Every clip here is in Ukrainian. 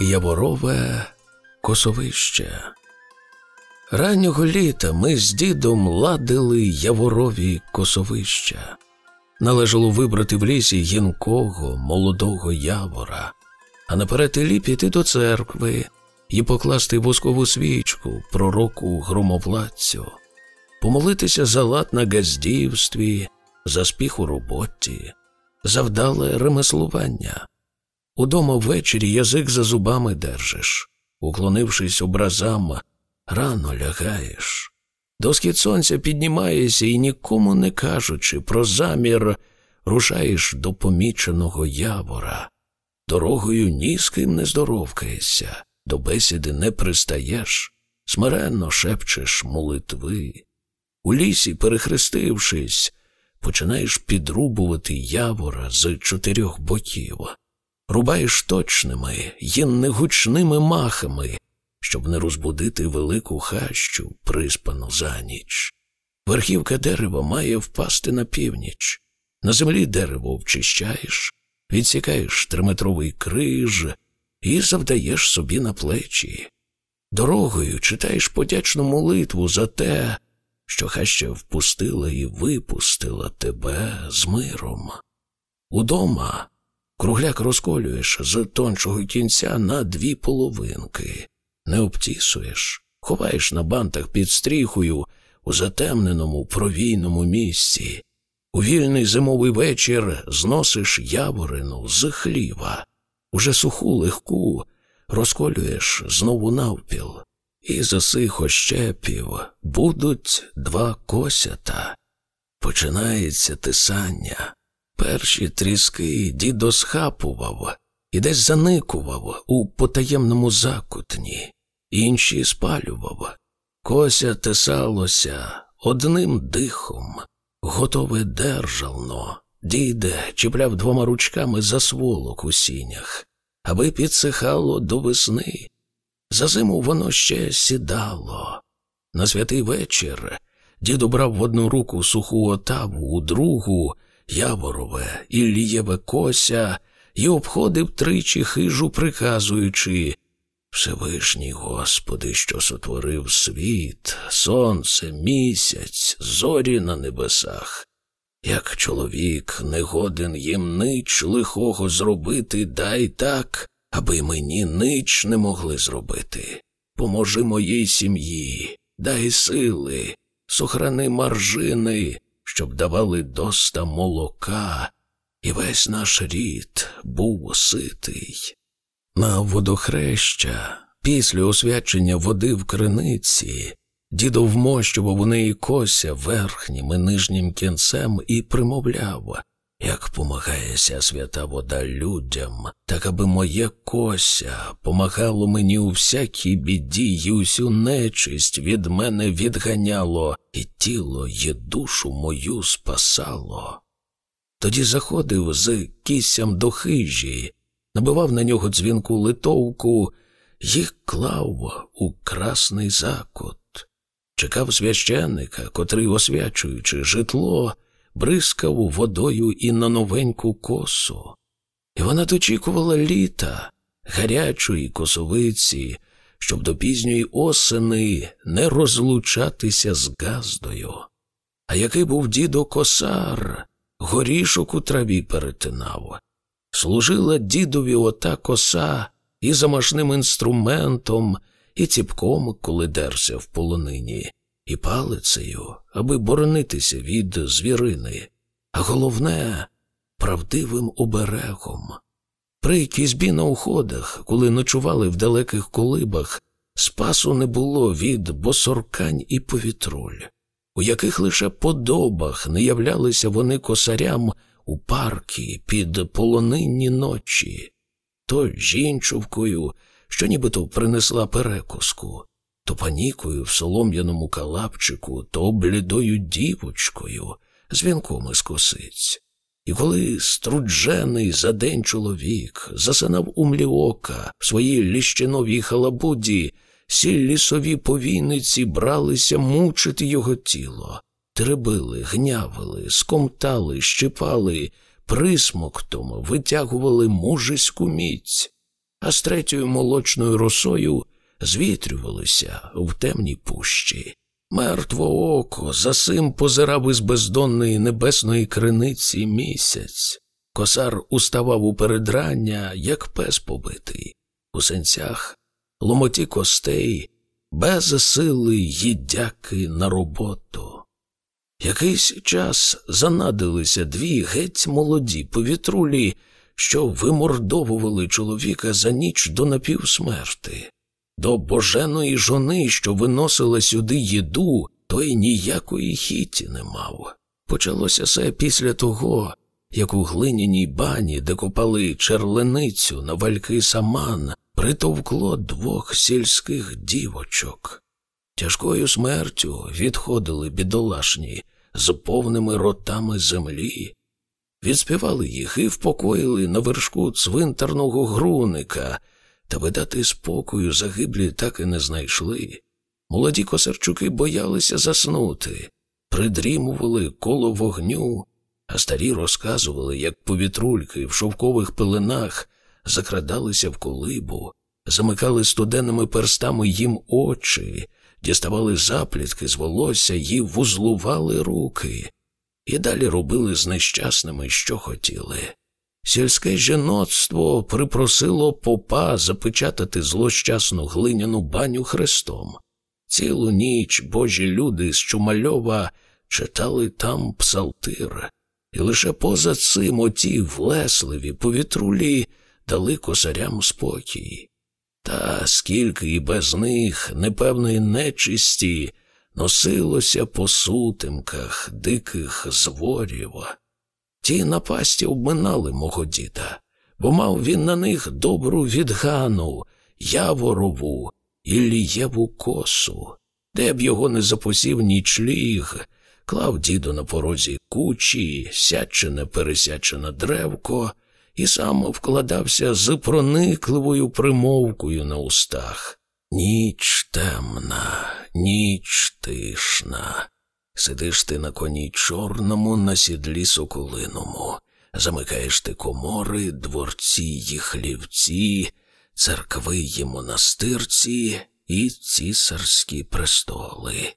Яворове косовище. Раннього літа ми з дідом ладили яворові косовища. Належало вибрати в лісі гінкого, молодого явора, а наперед і піти до церкви і покласти воскову свічку пророку громовладцю, помолитися за лад на газдівстві, за спіх у роботі, за вдале ремеслування. Удома ввечері язик за зубами держиш, уклонившись образам, рано лягаєш. Досхід сонця піднімаєшся і нікому не кажучи про замір, рушаєш до поміченого явора. Дорогою ні з ким не здоровкаєшся, до бесіди не пристаєш, смиренно шепчеш молитви. У лісі, перехрестившись, починаєш підрубувати явора з чотирьох боків рубаєш точними й негучними махами, щоб не розбудити велику хащу, приспану за ніч. Верхівка дерева має впасти на північ. На землі дерево вчищаєш, відсікаєш триметровий криж і завдаєш собі на плечі. Дорогою читаєш подячну молитву за те, що хаща впустила і випустила тебе з миром. Удома Кругляк розколюєш з тончого кінця на дві половинки, не обтісуєш, ховаєш на бантах під стріхою у затемненому провійному місці. У вільний зимовий вечір зносиш яворину з хліва, уже суху легку розколюєш знову навпіл, і за сих ощепів будуть два косята. Починається тисання. Перші тріски дідо схапував і десь заникував у потаємному закутні, інші спалював. Кося тесалося одним дихом, готове держално. Діде чіпляв двома ручками за сволок у сінях, аби підсихало до весни. За зиму воно ще сідало. На святий вечір дід брав в одну руку суху отаву, у другу Яворове, Іллієве кося і обходив тричі хижу, приказуючи Всевишній Господи, що сотворив світ, сонце, місяць, зорі на небесах. Як чоловік не годен їм нич лихого зробити, дай так, аби мені нич не могли зробити. Поможи моїй сім'ї, дай сили, сохрани маржини, щоб давали доста молока, і весь наш рід був ситий. На водохреща, після освячення води в криниці, дідо вмощував у неї кося верхнім і нижнім кінцем і примовляв як помагається свята вода людям, так аби моє кося помагало мені у всякій біді й усю нечисть від мене відганяло, і тіло й душу мою спасало. Тоді заходив з кісям до хижі, набивав на нього дзвінку литовку й клав у красний закут. Чекав священника, котрий, освячуючи житло, бризкав водою і на новеньку косу. І вона дочікувала літа, гарячої косовиці, щоб до пізньої осени не розлучатися з газдою. А який був дідо косар, горішок у траві перетинав. Служила дідові ота коса і замашним інструментом, і ціпком, коли дерся в полонині і палицею, аби боронитися від звірини, а головне правдивим оберегом. При кізьбі на уходах, коли ночували в далеких колибах, спасу не було від босоркань і повітруль, у яких лише подобах не являлися вони косарям у парки під полонинні ночі, то жінчовкою, що нібито принесла перекуску, то панікою в солом'яному калапчику, то блідою дівочкою з вінком із косиць. І коли струджений за день чоловік засинав у мліока в своїй ліщиновій халабуді, сі лісові повійниці бралися мучити його тіло, требили, гнявили, скомтали, щипали, присмоктом витягували мужиську міць. а з третьою молочною росою звітрювалися в темній пущі. Мертво око за сим позирав із бездонної небесної криниці місяць. Косар уставав у передрання, як пес побитий, у сенцях, ломоті костей, без сили їдяки на роботу. Якийсь час занадилися дві геть молоді повітрулі, що вимордовували чоловіка за ніч до напівсмерти. До боженої жони, що виносила сюди їду, той ніякої хіті не мав. Почалося все після того, як у глиняній бані, де копали черленицю на вальки саман, притовкло двох сільських дівочок. Тяжкою смертю відходили бідолашні з повними ротами землі, відспівали їх і впокоїли на вершку цвинтарного груника, та видати спокою загиблі так і не знайшли. Молоді косарчуки боялися заснути, придрімували коло вогню, а старі розказували, як повітрульки в шовкових пеленах закрадалися в колибу, замикали студенними перстами їм очі, діставали заплітки з волосся і вузлували руки, і далі робили з нещасними, що хотіли. Сільське жіноцтво припросило попа запечатати злощасну глиняну баню хрестом. Цілу ніч божі люди з Чумальова читали там псалтир, і лише поза цим оті влесливі повітрулі дали косарям спокій. Та скільки і без них непевної нечисті носилося по сутимках диких зворів. Ті напасті обминали мого діда, бо мав він на них добру відгану, яворову і лієву косу, де б його не запосів нічліг, клав діду на порозі кучі, сячене пересячене древко, і сам вкладався з проникливою примовкою на устах. Ніч темна, ніч тишна. Сидиш ти на коні чорному, на сідлі соколиному, замикаєш ти комори, дворці й хлівці, церкви й монастирці і цісарські престоли.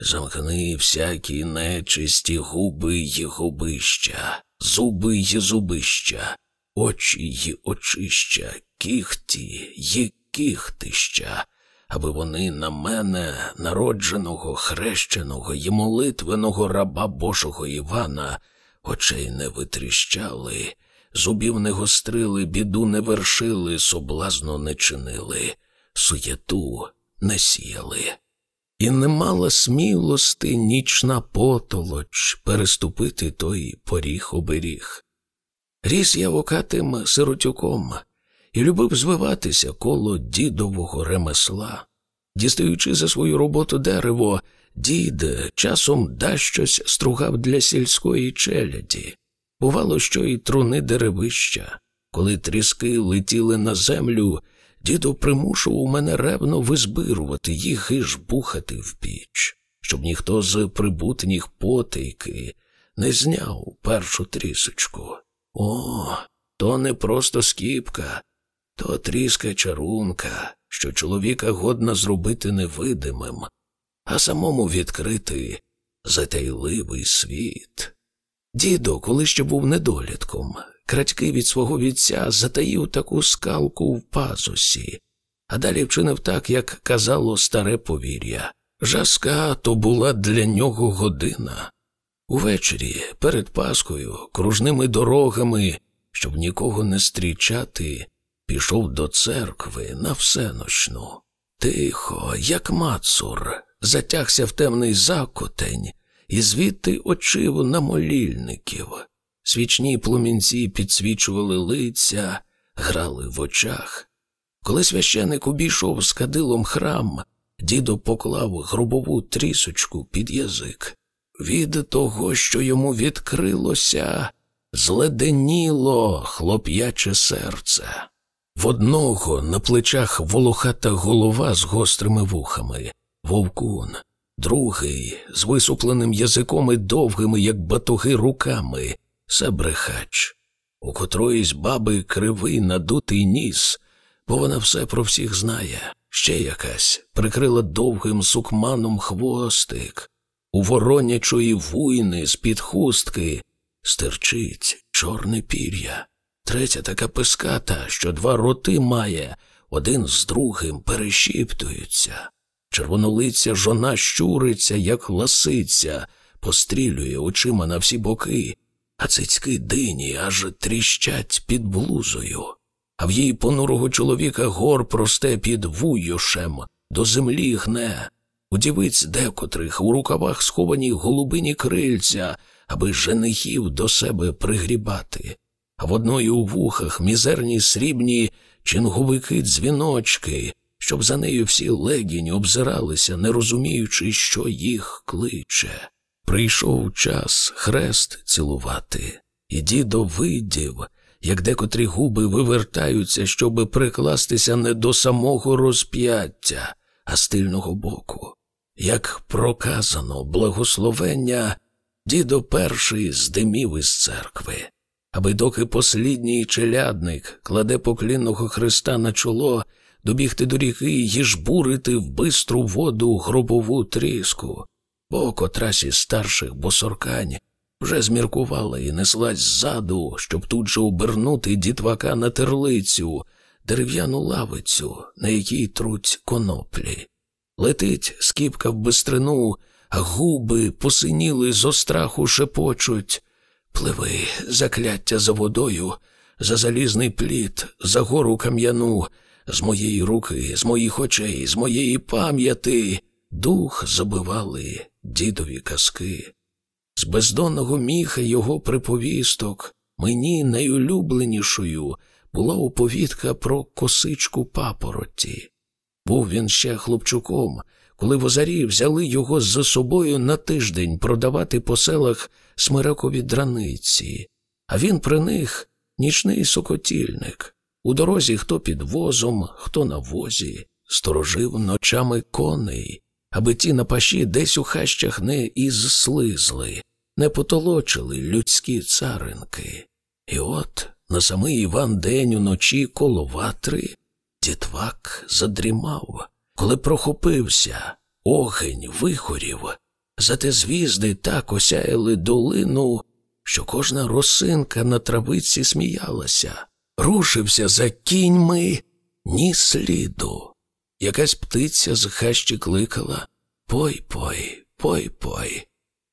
Замкни всякі нечисті губи й губища, зуби й зубища, очі й очища, кіхті й кіхтища, аби вони на мене, народженого, хрещеного й молитвеного раба Божого Івана, очей не витріщали, зубів не гострили, біду не вершили, соблазну не чинили, суєту не сіяли. І не мала смілости нічна потолоч переступити той поріг оберіг. Ріс я вокатим сиротюком і любив звиватися коло дідового ремесла. Дістаючи за свою роботу дерево, дід часом да щось стругав для сільської челяді. Бувало, що й труни деревища. Коли тріски летіли на землю, дідо примушував мене ревно визбирувати їх і жбухати в піч, щоб ніхто з прибутніх потайки не зняв першу трісочку. О, то не просто скіпка, то тріска чарунка, що чоловіка годна зробити невидимим, а самому відкрити затайливий світ. Дідо, коли ще був недолітком, крадьки від свого вітця затаїв таку скалку в пазусі, а далі вчинив так, як казало старе повір'я. Жаска то була для нього година. Увечері, перед Паскою, кружними дорогами, щоб нікого не стрічати, пішов до церкви на всеночну. Тихо, як мацур, затягся в темний закотень і звідти очив на молільників. Свічні пломінці підсвічували лиця, грали в очах. Коли священик обійшов з кадилом храм, дідо поклав грубову трісочку під язик. Від того, що йому відкрилося, зледеніло хлоп'яче серце. В одного на плечах волохата голова з гострими вухами, вовкун, другий з висупленим язиком і довгими, як батуги, руками, себрехач. У котроїсь баби кривий надутий ніс, бо вона все про всіх знає. Ще якась прикрила довгим сукманом хвостик. У воронячої вуйни з-під хустки стирчить чорне пір'я. Третя така писката, що два роти має, один з другим перешіптуються. Червонолиця жона щуриться, як ласиця, пострілює очима на всі боки, а цицьки дині аж тріщать під блузою, а в її понурого чоловіка гор просте під вуйошем, до землі гне. У дівиць декотрих у рукавах сховані голубині крильця, аби женихів до себе пригрібати, в одної у вухах мізерні срібні чинговики дзвіночки, щоб за нею всі легінь обзиралися, не розуміючи, що їх кличе. Прийшов час хрест цілувати, і дідо видів, як декотрі губи вивертаються, щоби прикластися не до самого розп'яття, а стильного боку. Як проказано благословення, дідо перший здимів із церкви, аби доки послідній челядник кладе поклінного Христа на чоло, добігти до ріки і жбурити в бистру воду гробову тріску, бо котрась із старших босоркань вже зміркувала і неслась ззаду, щоб тут же обернути дітвака на терлицю, дерев'яну лавицю, на якій труть коноплі. Летить скіпка в бистрину, а губи посиніли зо страху шепочуть. Пливи, закляття за водою, за залізний пліт, за гору кам'яну, з моєї руки, з моїх очей, з моєї пам'яти. Дух забивали дідові казки. З бездонного міха його приповісток мені найулюбленішою була оповідка про косичку папороті. Був він ще хлопчуком, коли возарі взяли його з собою на тиждень продавати по селах смиракові драниці, а він при них нічний сокотільник. У дорозі хто під возом, хто на возі, сторожив ночами коней, аби ті на паші десь у хащах не ізслизли, не потолочили людські царинки. І от на самий Іван день уночі коло ватри дітвак задрімав, коли прохопився, огень вихорів, зате звізди так осяяли долину, що кожна росинка на травиці сміялася, рушився за кіньми ні сліду. Якась птиця з хащі кликала Пой пой, пой пой.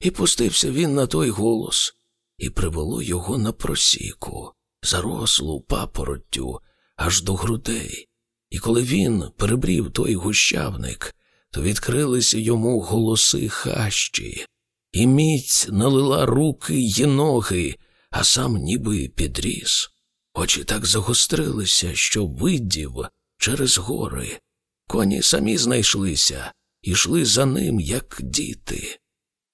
І пустився він на той голос, і привело його на просіку, зарослу папороттю аж до грудей. І коли він перебрів той гущавник, відкрилися йому голоси хащі, і міць налила руки й ноги, а сам ніби підріс. Очі так загострилися, що видів через гори. Коні самі знайшлися і йшли за ним, як діти.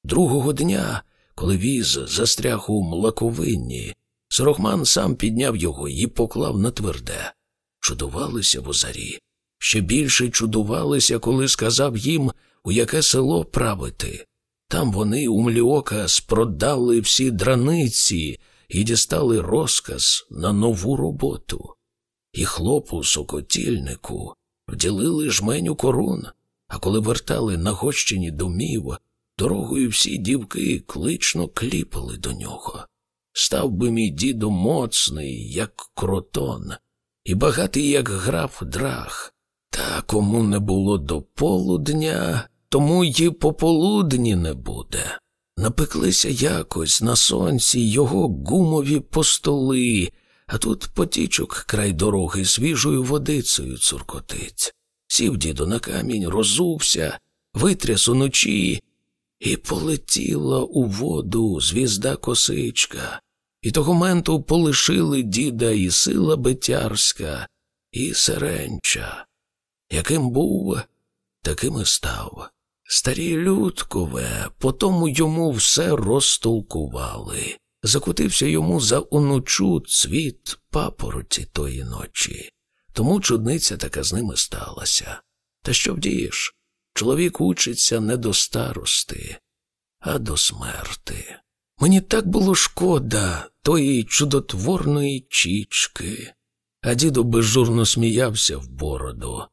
Другого дня, коли віз застряг у млаковинні, Сорохман сам підняв його і поклав на тверде. Чудувалися возарі. Ще більше чудувалися, коли сказав їм, у яке село правити. Там вони у Мліока спродали всі драниці і дістали розказ на нову роботу. І хлопу сокотільнику вділили жменю корон, а коли вертали на гощині домів, дорогою всі дівки клично кліпали до нього. Став би мій дідо моцний, як кротон, і багатий, як граф драх. Та кому не було до полудня, тому й пополудні не буде. Напеклися якось на сонці його гумові постоли, а тут потічок край дороги свіжою водицею цуркотить. Сів дідо на камінь, розувся, витряс уночі, і полетіла у воду звізда косичка. І того менту полишили діда і сила Бетярська, і Серенча. Яким був, таким і став. Старі людкове, потому йому все розтолкували. Закутився йому за онучу цвіт папороті тої ночі. Тому чудниця така з ними сталася. Та що вдієш? Чоловік учиться не до старости, а до смерти. Мені так було шкода тої чудотворної чічки. а діду безжурно сміявся в бороду.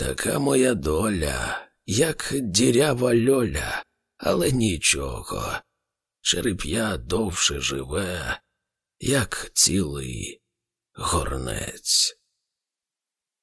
Така моя доля, як дірява льоля, але нічого. Череп'я довше живе, як цілий горнець.